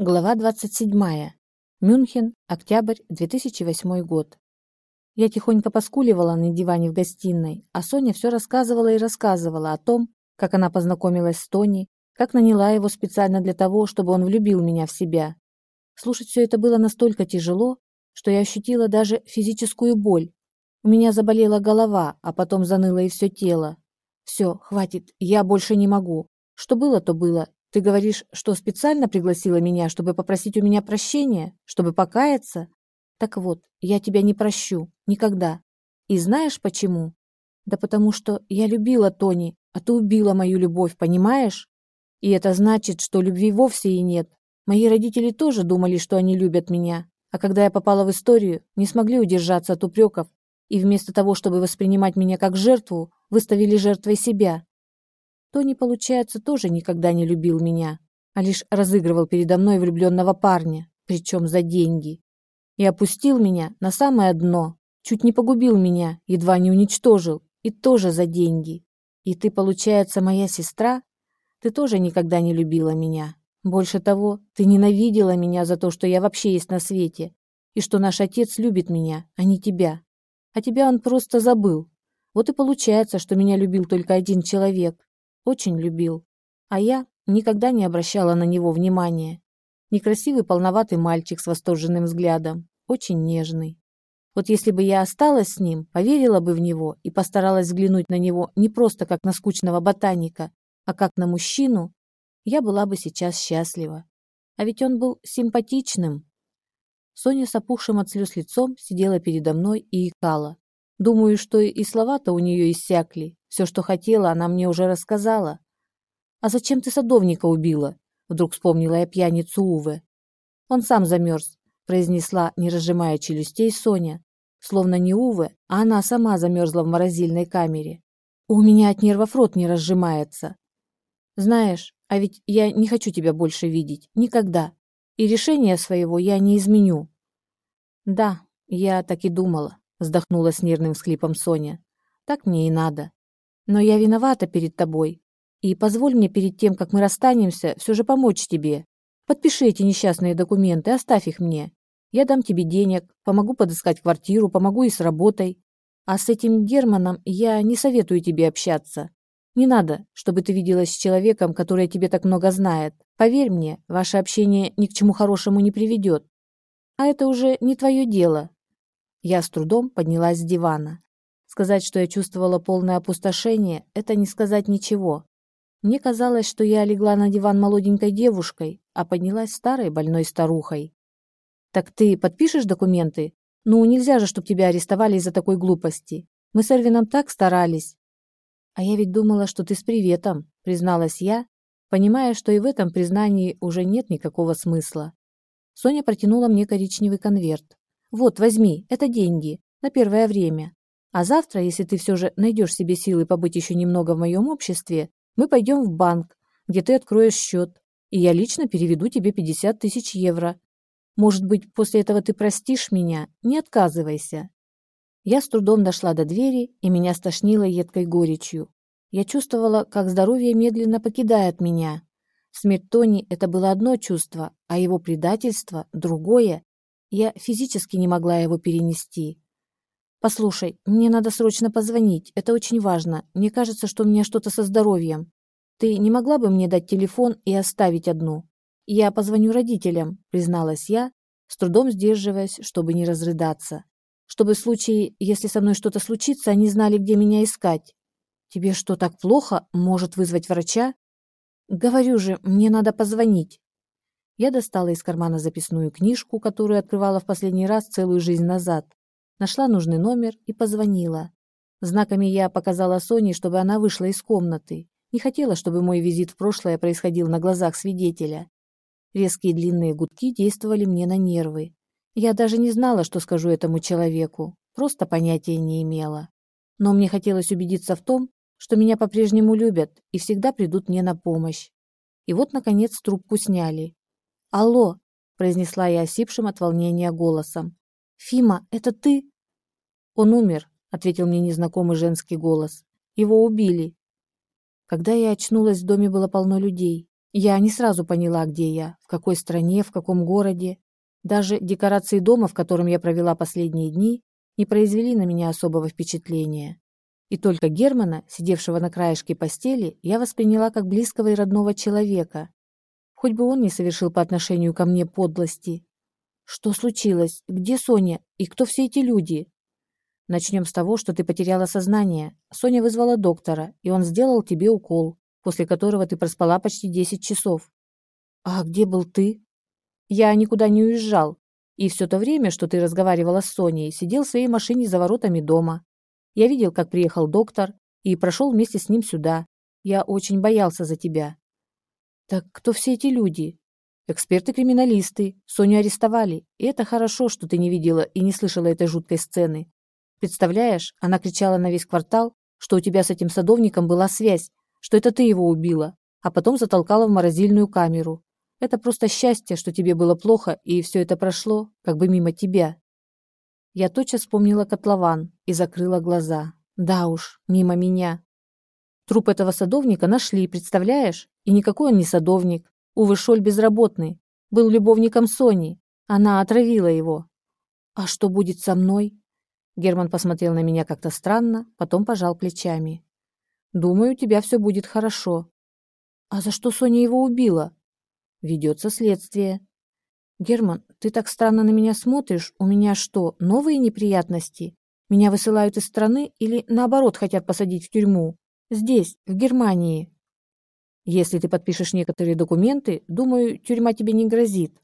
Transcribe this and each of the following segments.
Глава 27. Мюнхен, октябрь 2008 год. Я тихонько поскуливала на диване в гостиной, а Соня все рассказывала и рассказывала о том, как она познакомилась с Тони, как наняла его специально для того, чтобы он влюбил меня в себя. Слушать все это было настолько тяжело, что я ощутила даже физическую боль. У меня заболела голова, а потом заныло и все тело. Все, хватит, я больше не могу. Что было, то было, ты говоришь, что специально пригласила меня, чтобы попросить у меня прощения, чтобы покаяться? Так вот, я тебя не прощу. Никогда. И знаешь почему? Да потому что я любила Тони, а ты убила мою любовь, понимаешь? И это значит, что любви вовсе и нет. Мои родители тоже думали, что они любят меня. А когда я попала в историю, не смогли удержаться от упреков и вместо того, чтобы воспринимать меня как жертву, выставили жертвой себя. Тони, получается, тоже никогда не любил меня, а лишь разыгрывал передо мной влюбленного парня, причем за деньги. И опустил меня на самое дно, чуть не погубил меня, едва не уничтожил, и тоже за деньги. И ты, получается, моя сестра? Ты тоже никогда не любила меня. Больше того, ты ненавидела меня за то, что я вообще есть на свете, и что наш отец любит меня, а не тебя. А тебя он просто забыл. Вот и получается, что меня любил только один человек, очень любил. А я никогда не обращала на него внимания. Некрасивый полноватый мальчик с восторженным взглядом, очень нежный. Вот если бы я осталась с ним, поверила бы в него и постаралась взглянуть на него не просто как на скучного ботаника, а как на мужчину, я была бы сейчас счастлива. А ведь он был симпатичным. Соня с опухшим от слез лицом сидела передо мной и икала. Думаю, что и слова-то у нее иссякли. Все, что хотела, она мне уже рассказала. «А зачем ты садовника убила?» Вдруг вспомнила я пьяницу Уве. «Он сам замерз», произнесла, не разжимая челюстей, Соня. Словно не Уве, а она сама замерзла в морозильной камере. «У меня от нервов рот не разжимается». «Знаешь, а ведь я не хочу тебя больше видеть. Никогда. И решение своего я не изменю». «Да, я так и думала» вздохнула с нервным всхлипом Соня. Так мне и надо. Но я виновата перед тобой. И позволь мне перед тем, как мы расстанемся, все же помочь тебе. Подпиши эти несчастные документы, оставь их мне. Я дам тебе денег, помогу подыскать квартиру, помогу и с работой. А с этим Германом я не советую тебе общаться. Не надо, чтобы ты виделась с человеком, который о тебе так много знает. Поверь мне, ваше общение ни к чему хорошему не приведет. А это уже не твое дело, я с трудом поднялась с дивана. Сказать, что я чувствовала полное опустошение, это не сказать ничего. Мне казалось, что я легла на диван молоденькой девушкой, а поднялась старой больной старухой. «Так ты подпишешь документы? Ну, нельзя же, чтобы тебя арестовали из-за такой глупости. Мы с Эрвином так старались». «А я ведь думала, что ты с приветом», — призналась я, понимая, что и в этом признании уже нет никакого смысла. Соня протянула мне коричневый конверт. Вот, возьми, это деньги, на первое время. А завтра, если ты все же найдешь себе силы побыть еще немного в моем обществе, мы пойдем в банк, где ты откроешь счет, и я лично переведу тебе 50 тысяч евро. Может быть, после этого ты простишь меня? Не отказывайся». Я с трудом дошла до двери, и меня стошнило едкой горечью. Я чувствовала, как здоровье медленно покидает меня. Смерть Тони – это было одно чувство, а его предательство – другое. Я физически не могла его перенести. «Послушай, мне надо срочно позвонить. Это очень важно. Мне кажется, что у меня что-то со здоровьем. Ты не могла бы мне дать телефон и оставить одну? Я позвоню родителям», — призналась я, с трудом сдерживаясь, чтобы не разрыдаться. «Чтобы в случае, если со мной что-то случится, они знали, где меня искать. Тебе что, так плохо? Может вызвать врача?» «Говорю же, мне надо позвонить». Я достала из кармана записную книжку, которую открывала в последний раз целую жизнь назад. Нашла нужный номер и позвонила. Знаками я показала Соне, чтобы она вышла из комнаты. Не хотела, чтобы мой визит в прошлое происходил на глазах свидетеля. Резкие длинные гудки действовали мне на нервы. Я даже не знала, что скажу этому человеку, просто понятия не имела. Но мне хотелось убедиться в том, что меня по-прежнему любят и всегда придут мне на помощь. И вот, наконец, трубку сняли. «Алло!» – произнесла я осипшим от волнения голосом. «Фима, это ты?» «Он умер», – ответил мне незнакомый женский голос. «Его убили». Когда я очнулась, в доме было полно людей. Я не сразу поняла, где я, в какой стране, в каком городе. Даже декорации дома, в котором я провела последние дни, не произвели на меня особого впечатления. И только Германа, сидевшего на краешке постели, я восприняла как близкого и родного человека. Хоть бы он не совершил по отношению ко мне подлости. Что случилось? Где Соня? И кто все эти люди? Начнем с того, что ты потеряла сознание. Соня вызвала доктора, и он сделал тебе укол, после которого ты проспала почти 10 часов. А где был ты? Я никуда не уезжал. И все то время, что ты разговаривала с Соней, сидел в своей машине за воротами дома. Я видел, как приехал доктор, и прошел вместе с ним сюда. Я очень боялся за тебя. Так кто все эти люди? Эксперты-криминалисты. Соню арестовали. И это хорошо, что ты не видела и не слышала этой жуткой сцены. Представляешь, она кричала на весь квартал, что у тебя с этим садовником была связь, что это ты его убила, а потом затолкала в морозильную камеру. Это просто счастье, что тебе было плохо, и все это прошло, как бы мимо тебя. Я тотчас вспомнила котлован и закрыла глаза. Да уж, мимо меня. Труп этого садовника нашли, представляешь? И никакой он не садовник. Увы, Шоль безработный. Был любовником Сони. Она отравила его. А что будет со мной? Герман посмотрел на меня как-то странно, потом пожал плечами. Думаю, у тебя все будет хорошо. А за что Соня его убила? Ведется следствие. Герман, ты так странно на меня смотришь. У меня что, новые неприятности? Меня высылают из страны или наоборот хотят посадить в тюрьму? Здесь, в Германии. Если ты подпишешь некоторые документы, думаю, тюрьма тебе не грозит.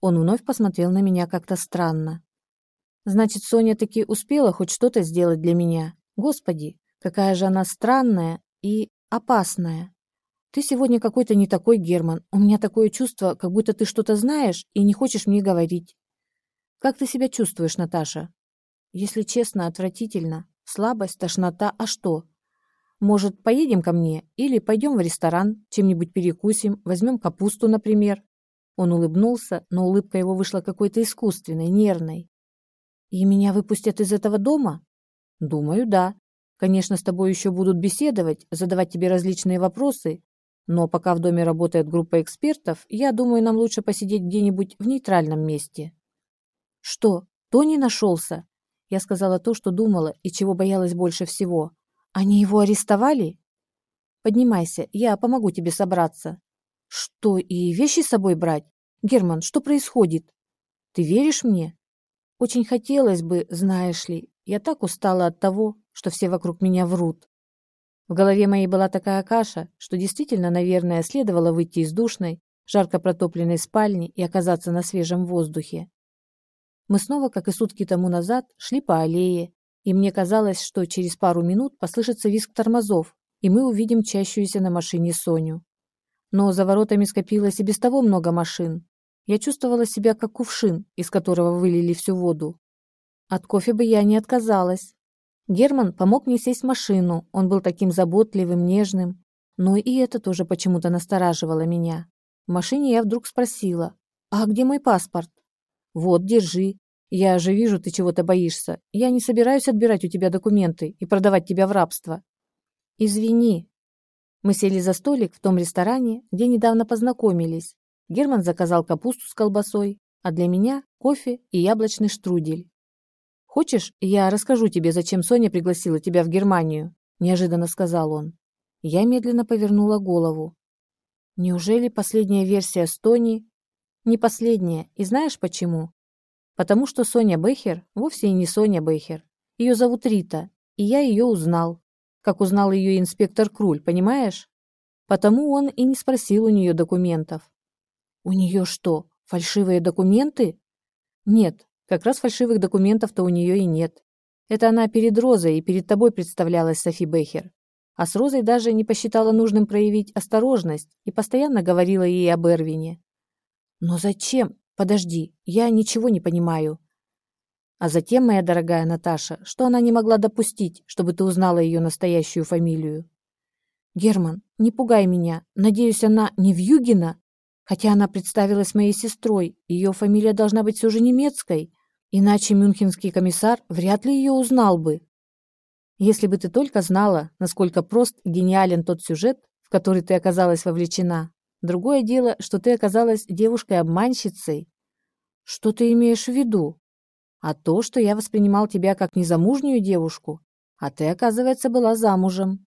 Он вновь посмотрел на меня как-то странно. Значит, Соня таки успела хоть что-то сделать для меня. Господи, какая же она странная и опасная. Ты сегодня какой-то не такой, Герман. У меня такое чувство, как будто ты что-то знаешь и не хочешь мне говорить. Как ты себя чувствуешь, Наташа? Если честно, отвратительно. Слабость, тошнота, а что? Может, поедем ко мне или пойдем в ресторан, чем-нибудь перекусим, возьмем капусту, например. Он улыбнулся, но улыбка его вышла какой-то искусственной, нервной. И меня выпустят из этого дома? Думаю, да. Конечно, с тобой еще будут беседовать, задавать тебе различные вопросы, но пока в доме работает группа экспертов, я думаю, нам лучше посидеть где-нибудь в нейтральном месте. Что, Тони нашелся? Я сказала то, что думала и чего боялась больше всего. Они его арестовали? Поднимайся, я помогу тебе собраться. Что, и вещи с собой брать? Герман, что происходит? Ты веришь мне? Очень хотелось бы, знаешь ли, я так устала от того, что все вокруг меня врут. В голове моей была такая каша, что действительно, наверное, следовало выйти из душной, жарко протопленной спальни и оказаться на свежем воздухе. Мы снова, как и сутки тому назад, шли по аллее, и мне казалось, что через пару минут послышится визг тормозов, и мы увидим чащуюся на машине Соню. Но за воротами скопилось и без того много машин. Я чувствовала себя как кувшин, из которого вылили всю воду. От кофе бы я не отказалась, Герман помог мне сесть в машину, он был таким заботливым, нежным. Но и это тоже почему-то настораживало меня. В машине я вдруг спросила, «А где мой паспорт?» «Вот, держи. Я же вижу, ты чего-то боишься. Я не собираюсь отбирать у тебя документы и продавать тебя в рабство». «Извини». Мы сели за столик в том ресторане, где недавно познакомились. Герман заказал капусту с колбасой, а для меня кофе и яблочный штрудель. «Хочешь, я расскажу тебе, зачем Соня пригласила тебя в Германию?» – неожиданно сказал он. Я медленно повернула голову. Неужели последняя версия с Тони? Не последняя, и знаешь почему? Потому что Соня Бехер вовсе и не Соня Бехер. Ее зовут Рита, и я ее узнал. Как узнал ее инспектор Круль, понимаешь? Потому он и не спросил у нее документов. У нее что, фальшивые документы? Нет, как раз фальшивых документов-то у нее и нет. Это она перед Розой и перед тобой представлялась Софи Бехер. А с Розой даже не посчитала нужным проявить осторожность и постоянно говорила ей об Эрвине. Но зачем? Подожди, я ничего не понимаю. А затем, моя дорогая Наташа, что она не могла допустить, чтобы ты узнала ее настоящую фамилию? Герман, не пугай меня. Надеюсь, она не Вьюгина? Хотя она представилась моей сестрой, ее фамилия должна быть все же немецкой. Иначе мюнхенский комиссар вряд ли ее узнал бы. Если бы ты только знала, насколько прост и гениален тот сюжет, в который ты оказалась вовлечена. Другое дело, что ты оказалась девушкой-обманщицей. Что ты имеешь в виду? А то, что я воспринимал тебя как незамужнюю девушку, а ты, оказывается, была замужем.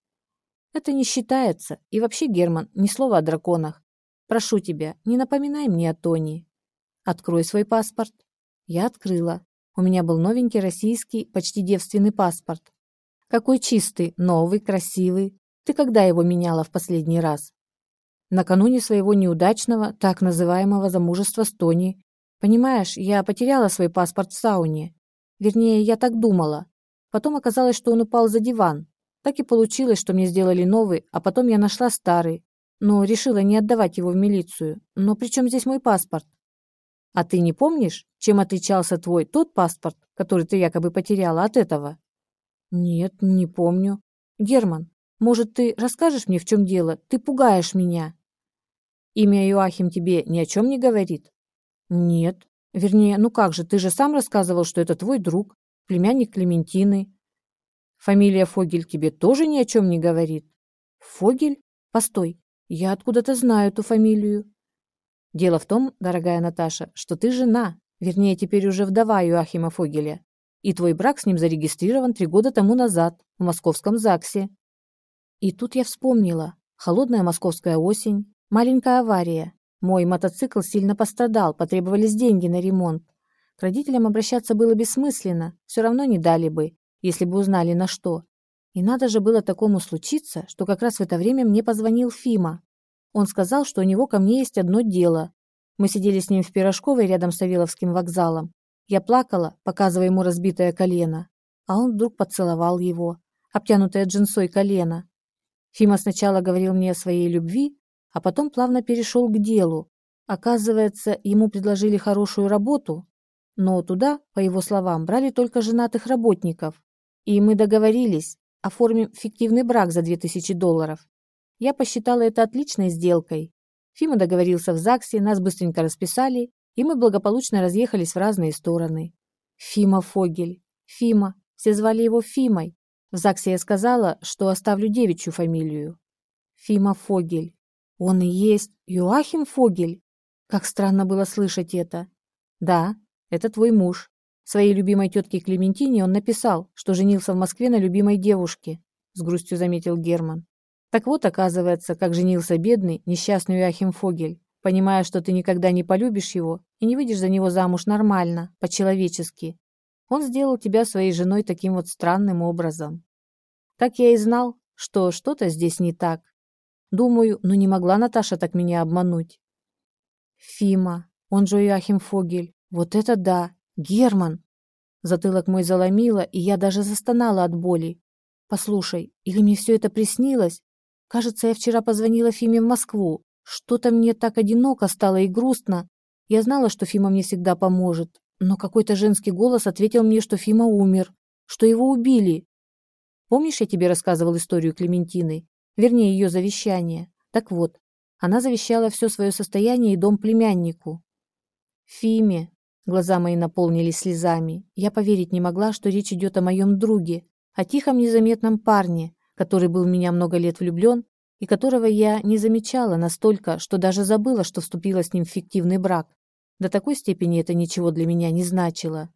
Это не считается. И вообще, Герман, ни слова о драконах. Прошу тебя, не напоминай мне о Тони. Открой свой паспорт. Я открыла. У меня был новенький российский, почти девственный паспорт. Какой чистый, новый, красивый. Ты когда его меняла в последний раз? Накануне своего неудачного, так называемого замужества с Тони. Понимаешь, я потеряла свой паспорт в сауне. Вернее, я так думала. Потом оказалось, что он упал за диван. Так и получилось, что мне сделали новый, а потом я нашла старый. Но решила не отдавать его в милицию. Но при чем здесь мой паспорт? А ты не помнишь, чем отличался твой тот паспорт, который ты якобы потеряла от этого? Нет, не помню. Герман, может, ты расскажешь мне, в чем дело? Ты пугаешь меня. Имя Иоахим тебе ни о чем не говорит? Нет. Вернее, ну как же, ты же сам рассказывал, что это твой друг, племянник Клементины. Фамилия Фогель тебе тоже ни о чем не говорит? Фогель? Постой, я откуда-то знаю эту фамилию. Дело в том, дорогая Наташа, что ты жена, вернее, теперь уже вдова Иоахима Фогеля, и твой брак с ним зарегистрирован три года тому назад в московском ЗАГСе. И тут я вспомнила. Холодная московская осень, маленькая авария. Мой мотоцикл сильно пострадал, потребовались деньги на ремонт. К родителям обращаться было бессмысленно, все равно не дали бы, если бы узнали на что. И надо же было такому случиться, что как раз в это время мне позвонил Фима. Он сказал, что у него ко мне есть одно дело. Мы сидели с ним в Пирожковой рядом с Авиловским вокзалом. Я плакала, показывая ему разбитое колено. А он вдруг поцеловал его, обтянутое джинсой колено. Фима сначала говорил мне о своей любви, а потом плавно перешел к делу. Оказывается, ему предложили хорошую работу, но туда, по его словам, брали только женатых работников. И мы договорились, оформим фиктивный брак за 2000 долларов. Я посчитала это отличной сделкой. Фима договорился в ЗАГСе, нас быстренько расписали, и мы благополучно разъехались в разные стороны. Фима Фогель. Фима. Все звали его Фимой. В ЗАГСе я сказала, что оставлю девичью фамилию. Фима Фогель. Он и есть Юахим Фогель. Как странно было слышать это. Да, это твой муж. Своей любимой тетке Клементине он написал, что женился в Москве на любимой девушке, с грустью заметил Герман. Так вот, оказывается, как женился бедный, несчастный Юахим Фогель, понимая, что ты никогда не полюбишь его и не выйдешь за него замуж нормально, по-человечески. Он сделал тебя своей женой таким вот странным образом. Так я и знал, что что-то здесь не так. Думаю, ну не могла Наташа так меня обмануть. Фима, он же Юахим Фогель, вот это да! Герман! Затылок мой заломило, и я даже застонала от боли. Послушай, или мне все это приснилось? Кажется, я вчера позвонила Фиме в Москву. Что-то мне так одиноко стало и грустно. Я знала, что Фима мне всегда поможет, но какой-то женский голос ответил мне, что Фима умер, что его убили. Помнишь, я тебе рассказывал историю Клементины? Вернее, ее завещание. Так вот, она завещала все свое состояние и дом племяннику. Фиме, Глаза мои наполнились слезами. Я поверить не могла, что речь идет о моем друге, о тихом незаметном парне, который был в меня много лет влюблен и которого я не замечала настолько, что даже забыла, что вступила с ним в фиктивный брак. До такой степени это ничего для меня не значило.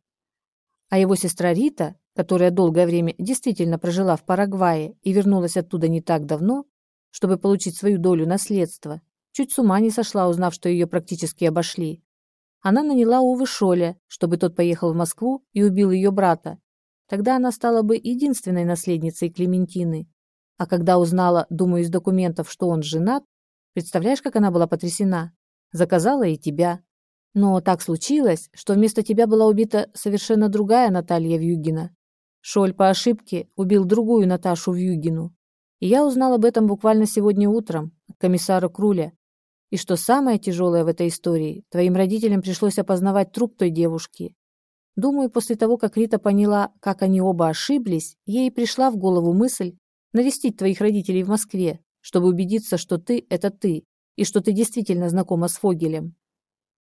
А его сестра Рита, которая долгое время действительно прожила в Парагвае и вернулась оттуда не так давно, чтобы получить свою долю наследства, чуть с ума не сошла, узнав, что ее практически обошли она наняла Увы Шоля, чтобы тот поехал в Москву и убил ее брата. Тогда она стала бы единственной наследницей Клементины. А когда узнала, думаю, из документов, что он женат, представляешь, как она была потрясена? Заказала и тебя. Но так случилось, что вместо тебя была убита совершенно другая Наталья Вьюгина. Шоль по ошибке убил другую Наташу Вьюгину. И я узнал об этом буквально сегодня утром от комиссара Круля. И что самое тяжелое в этой истории, твоим родителям пришлось опознавать труп той девушки. Думаю, после того, как Рита поняла, как они оба ошиблись, ей пришла в голову мысль навестить твоих родителей в Москве, чтобы убедиться, что ты – это ты, и что ты действительно знакома с Фогелем.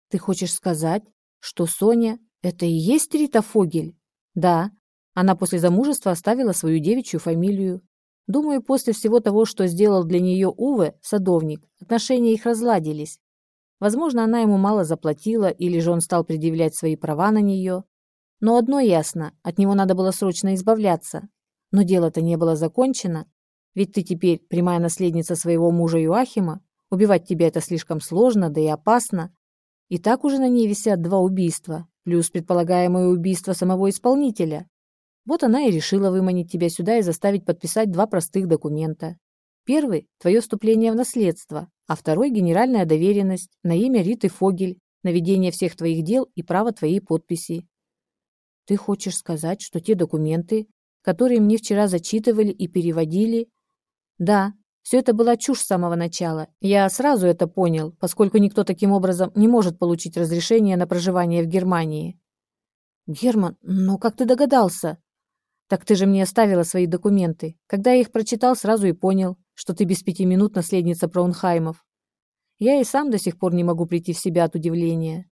Ты хочешь сказать, что Соня – это и есть Рита Фогель? Да, она после замужества оставила свою девичью фамилию. Думаю, после всего того, что сделал для нее Уве, садовник, отношения их разладились. Возможно, она ему мало заплатила, или же он стал предъявлять свои права на нее. Но одно ясно, от него надо было срочно избавляться. Но дело-то не было закончено, ведь ты теперь прямая наследница своего мужа Юахима, убивать тебя это слишком сложно, да и опасно. И так уже на ней висят два убийства, плюс предполагаемое убийство самого исполнителя. Вот она и решила выманить тебя сюда и заставить подписать два простых документа. Первый – твое вступление в наследство, а второй – генеральная доверенность на имя Риты Фогель, на ведение всех твоих дел и право твоей подписи. Ты хочешь сказать, что те документы, которые мне вчера зачитывали и переводили... Да, все это была чушь с самого начала. Я сразу это понял, поскольку никто таким образом не может получить разрешение на проживание в Германии. Герман, ну как ты догадался? Так ты же мне оставила свои документы. Когда я их прочитал, сразу и понял, что ты без пяти минут наследница Браунхаймов. Я и сам до сих пор не могу прийти в себя от удивления.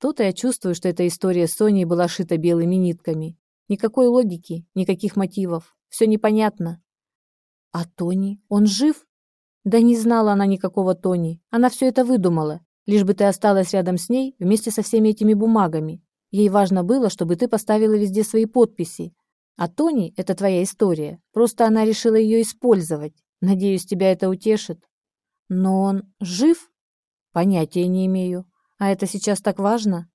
Тут я чувствую, что эта история с Соней была шита белыми нитками. Никакой логики, никаких мотивов. Все непонятно. А Тони? Он жив? Да не знала она никакого Тони. Она все это выдумала. Лишь бы ты осталась рядом с ней вместе со всеми этими бумагами. Ей важно было, чтобы ты поставила везде свои подписи, а Тони — это твоя история. Просто она решила ее использовать. Надеюсь, тебя это утешит. Но он жив? Понятия не имею. А это сейчас так важно?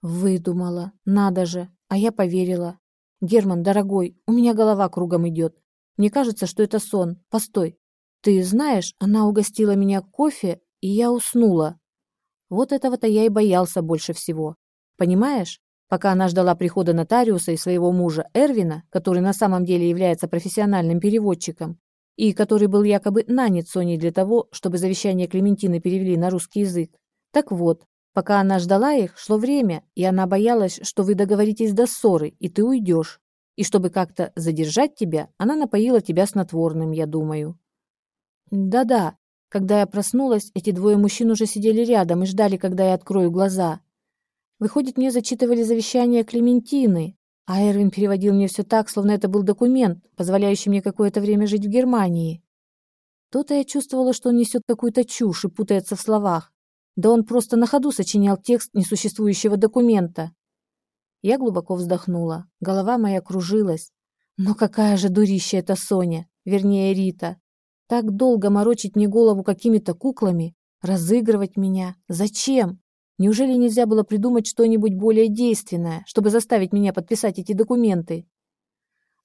Выдумала. Надо же. А я поверила. Герман, дорогой, у меня голова кругом идет. Мне кажется, что это сон. Постой. Ты знаешь, она угостила меня кофе, и я уснула. Вот этого-то я и боялся больше всего. Понимаешь? Пока она ждала прихода нотариуса и своего мужа Эрвина, который на самом деле является профессиональным переводчиком, и который был якобы нанят Соней для того, чтобы завещание Клементины перевели на русский язык. Так вот, пока она ждала их, шло время, и она боялась, что вы договоритесь до ссоры, и ты уйдешь. И чтобы как-то задержать тебя, она напоила тебя снотворным, я думаю. Да-да, когда я проснулась, эти двое мужчин уже сидели рядом и ждали, когда я открою глаза. Выходит, мне зачитывали завещание Клементины, а Эрвин переводил мне все так, словно это был документ, позволяющий мне какое-то время жить в Германии. То-то я чувствовала, что он несет какую-то чушь и путается в словах. Да он просто на ходу сочинял текст несуществующего документа. Я глубоко вздохнула. Голова моя кружилась. Но какая же дурища эта Соня, вернее Рита. Так долго морочить мне голову какими-то куклами, разыгрывать меня. Зачем? Неужели нельзя было придумать что-нибудь более действенное, чтобы заставить меня подписать эти документы?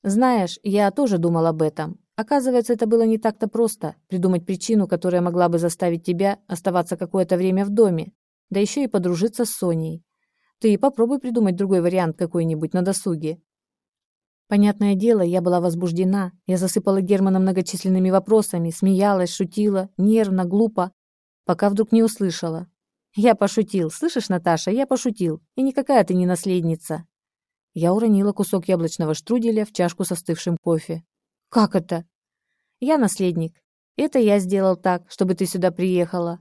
Знаешь, я тоже думал об этом. Оказывается, это было не так-то просто придумать причину, которая могла бы заставить тебя оставаться какое-то время в доме, да еще и подружиться с Соней. Ты попробуй придумать другой вариант какой-нибудь на досуге. Понятное дело, я была возбуждена. Я засыпала Германа многочисленными вопросами, смеялась, шутила, нервно, глупо, пока вдруг не услышала. Я пошутил. Слышишь, Наташа, я пошутил. И никакая ты не наследница. Я уронила кусок яблочного штруделя в чашку со остывшим кофе. Как это? Я наследник. Это я сделал так, чтобы ты сюда приехала.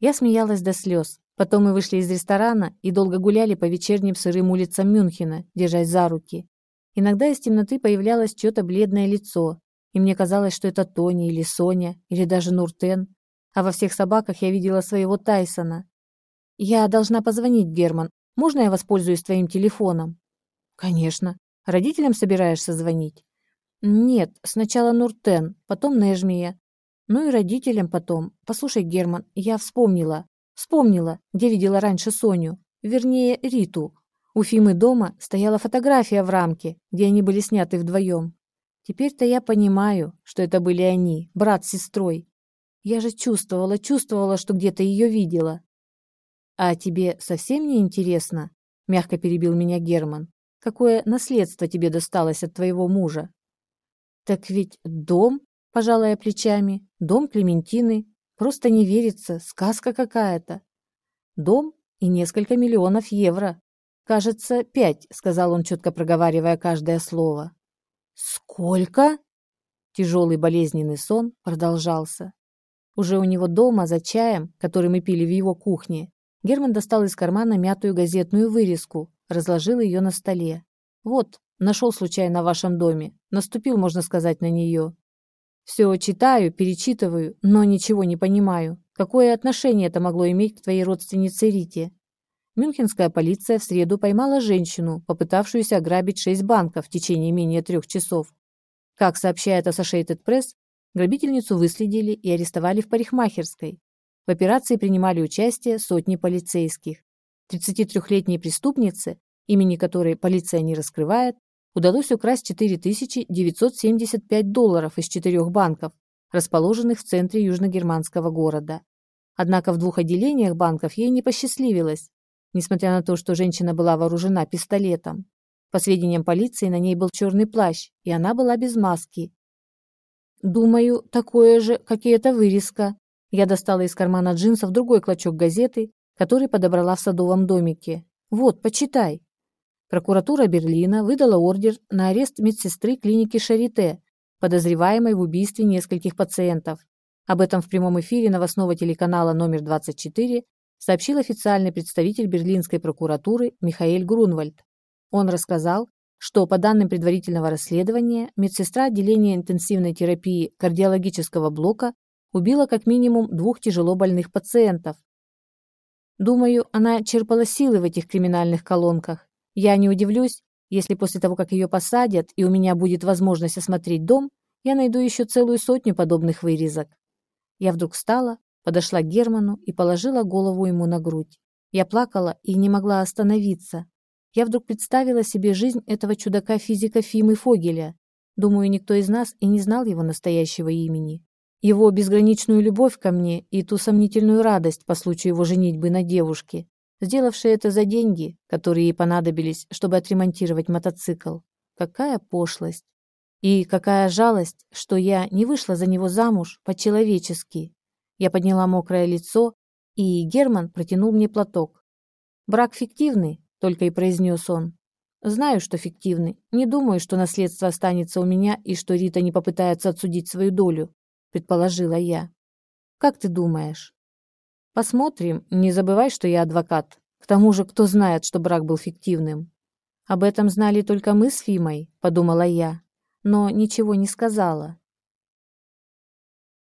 Я смеялась до слез. Потом мы вышли из ресторана и долго гуляли по вечерним сырым улицам Мюнхена, держась за руки. Иногда из темноты появлялось чье-то бледное лицо, и мне казалось, что это Тони или Соня, или даже Нуртен, а во всех собаках я видела своего Тайсона. Я должна позвонить, Герман. Можно я воспользуюсь твоим телефоном? Конечно. Родителям собираешься звонить? Нет, сначала Нуртен, потом Нежмия. Ну и родителям потом. Послушай, Герман, я вспомнила. Вспомнила, где видела раньше Соню. Вернее, Риту. У Фимы дома стояла фотография в рамке, где они были сняты вдвоем. Теперь-то я понимаю, что это были они, брат с сестрой. Я же чувствовала, чувствовала, что где-то ее видела. А тебе совсем не интересно? Мягко перебил меня Герман. Какое наследство тебе досталось от твоего мужа? Так ведь дом, пожалая плечами, дом Клементины. Просто не верится, сказка какая-то. Дом и несколько миллионов евро. Кажется, пять, сказал он, четко проговаривая каждое слово. Сколько? Тяжелый болезненный сон продолжался. Уже у него дома, за чаем, который мы пили в его кухне, Герман достал из кармана мятую газетную вырезку, разложил ее на столе. «Вот, нашел случайно в вашем доме. Наступил, можно сказать, на нее. Все читаю, перечитываю, но ничего не понимаю. Какое отношение это могло иметь к твоей родственнице Рите? Мюнхенская полиция в среду поймала женщину, попытавшуюся ограбить шесть банков в течение менее трех часов. Как сообщает Associated Press, грабительницу выследили и арестовали в парикмахерской. В операции принимали участие сотни полицейских. 33-летней преступнице, имени которой полиция не раскрывает, удалось украсть 4975 долларов из четырех банков, расположенных в центре южногерманского города. Однако в двух отделениях банков ей не посчастливилось, несмотря на то, что женщина была вооружена пистолетом. По сведениям полиции, на ней был черный плащ, и она была без маски. «Думаю, такое же, как и эта вырезка». Я достала из кармана джинсов другой клочок газеты, который подобрала в садовом домике. «Вот, почитай». Прокуратура Берлина выдала ордер на арест медсестры клиники Шарите, подозреваемой в убийстве нескольких пациентов. Об этом в прямом эфире новостного телеканала номер 24 сообщил официальный представитель берлинской прокуратуры Михаэль Грунвальд. Он рассказал, что по данным предварительного расследования медсестра отделения интенсивной терапии кардиологического блока убила как минимум двух тяжело больных пациентов. Думаю, она черпала силы в этих криминальных колонках. Я не удивлюсь, если после того, как ее посадят и у меня будет возможность осмотреть дом, я найду еще целую сотню подобных вырезок. Я вдруг встала, подошла к Герману и положила голову ему на грудь. Я плакала и не могла остановиться. Я вдруг представила себе жизнь этого чудака-физика Фимы Фогеля. Думаю, никто из нас и не знал его настоящего имени. Его безграничную любовь ко мне и ту сомнительную радость по случаю его женитьбы на девушке, сделавшей это за деньги, которые ей понадобились, чтобы отремонтировать мотоцикл. Какая пошлость! И какая жалость, что я не вышла за него замуж по-человечески. Я подняла мокрое лицо, и Герман протянул мне платок. «Брак фиктивный», — только и произнес он. «Знаю, что фиктивный. Не думаю, что наследство останется у меня и что Рита не попытается отсудить свою долю», — предположила я. «Как ты думаешь?» «Посмотрим. Не забывай, что я адвокат. К тому же, кто знает, что брак был фиктивным?» «Об этом знали только мы с Фимой», — подумала я, но ничего не сказала.